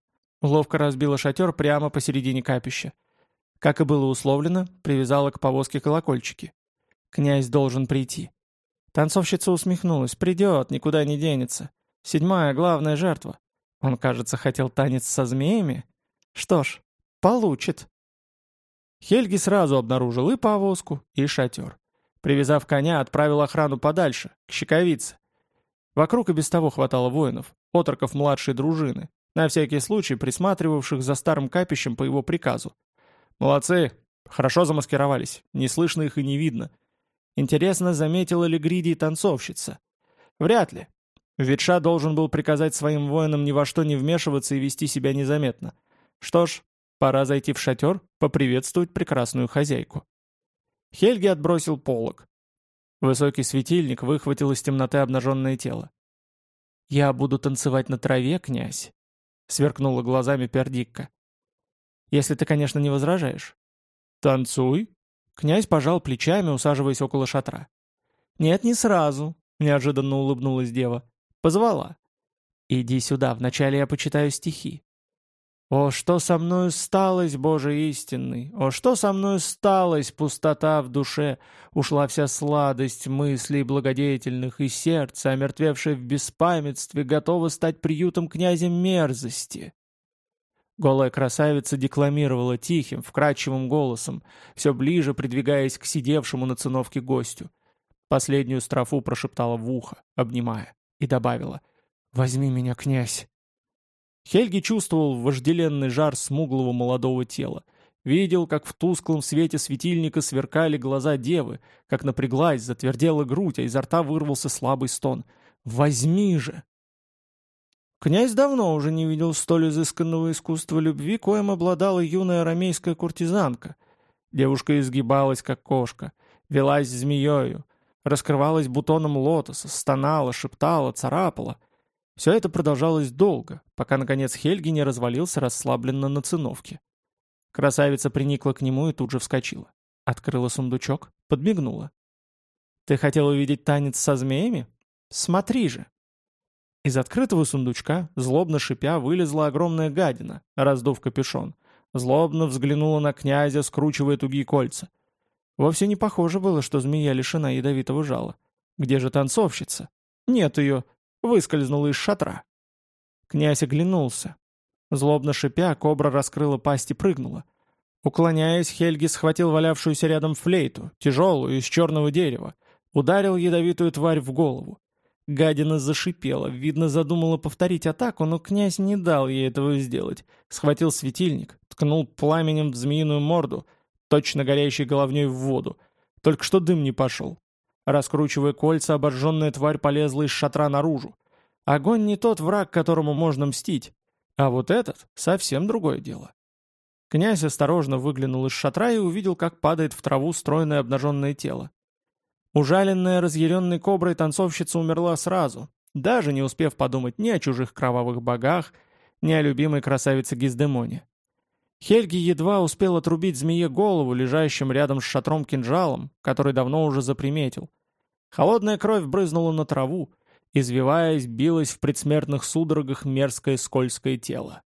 Ловко разбила шатер прямо посередине капища. Как и было условлено, привязала к повозке колокольчики. Князь должен прийти. Танцовщица усмехнулась. «Придет, никуда не денется. Седьмая, главная жертва. Он, кажется, хотел танец со змеями? Что ж, получит». Хельги сразу обнаружил и повозку, и шатер. Привязав коня, отправил охрану подальше, к щековице. Вокруг и без того хватало воинов, отроков младшей дружины, на всякий случай присматривавших за старым капищем по его приказу. «Молодцы! Хорошо замаскировались, не слышно их и не видно. Интересно, заметила ли Гриди танцовщица? Вряд ли. Ветша должен был приказать своим воинам ни во что не вмешиваться и вести себя незаметно. Что ж, пора зайти в шатер, поприветствовать прекрасную хозяйку. Хельги отбросил полог. Высокий светильник выхватил из темноты обнаженное тело. «Я буду танцевать на траве, князь», — сверкнула глазами Пердикка. «Если ты, конечно, не возражаешь». «Танцуй», Князь пожал плечами, усаживаясь около шатра. «Нет, не сразу», — неожиданно улыбнулась дева. «Позвала». «Иди сюда, вначале я почитаю стихи». «О, что со мною сталось, Боже истинный! О, что со мною сталось, пустота в душе! Ушла вся сладость мыслей благодетельных, и сердце, омертвевшее в беспамятстве, готово стать приютом князя мерзости!» Голая красавица декламировала тихим, вкрадчивым голосом, все ближе придвигаясь к сидевшему на циновке гостю. Последнюю строфу прошептала в ухо, обнимая, и добавила «Возьми меня, князь». Хельги чувствовал вожделенный жар смуглого молодого тела. Видел, как в тусклом свете светильника сверкали глаза девы, как напряглась, затвердела грудь, а изо рта вырвался слабый стон. «Возьми же!» Князь давно уже не видел столь изысканного искусства любви, коим обладала юная арамейская куртизанка. Девушка изгибалась, как кошка, велась змеёю, раскрывалась бутоном лотоса, стонала, шептала, царапала. Все это продолжалось долго, пока, наконец, Хельги не развалился расслабленно на циновке. Красавица приникла к нему и тут же вскочила. Открыла сундучок, подмигнула. «Ты хотел увидеть танец со змеями? Смотри же!» Из открытого сундучка, злобно шипя, вылезла огромная гадина, раздув капюшон. Злобно взглянула на князя, скручивая тугие кольца. Вовсе не похоже было, что змея лишена ядовитого жала. Где же танцовщица? Нет ее. Выскользнула из шатра. Князь оглянулся. Злобно шипя, кобра раскрыла пасть и прыгнула. Уклоняясь, Хельги схватил валявшуюся рядом флейту, тяжелую, из черного дерева, ударил ядовитую тварь в голову. Гадина зашипела, видно, задумала повторить атаку, но князь не дал ей этого сделать. Схватил светильник, ткнул пламенем в змеиную морду, точно горящей головней в воду. Только что дым не пошел. Раскручивая кольца, обожженная тварь полезла из шатра наружу. Огонь не тот враг, которому можно мстить. А вот этот — совсем другое дело. Князь осторожно выглянул из шатра и увидел, как падает в траву стройное обнаженное тело. Ужаленная разъяренной коброй танцовщица умерла сразу, даже не успев подумать ни о чужих кровавых богах, ни о любимой красавице Гиздемоне. Хельги едва успел отрубить змее голову, лежащим рядом с шатром кинжалом, который давно уже заприметил. Холодная кровь брызнула на траву, извиваясь, билось в предсмертных судорогах мерзкое скользкое тело.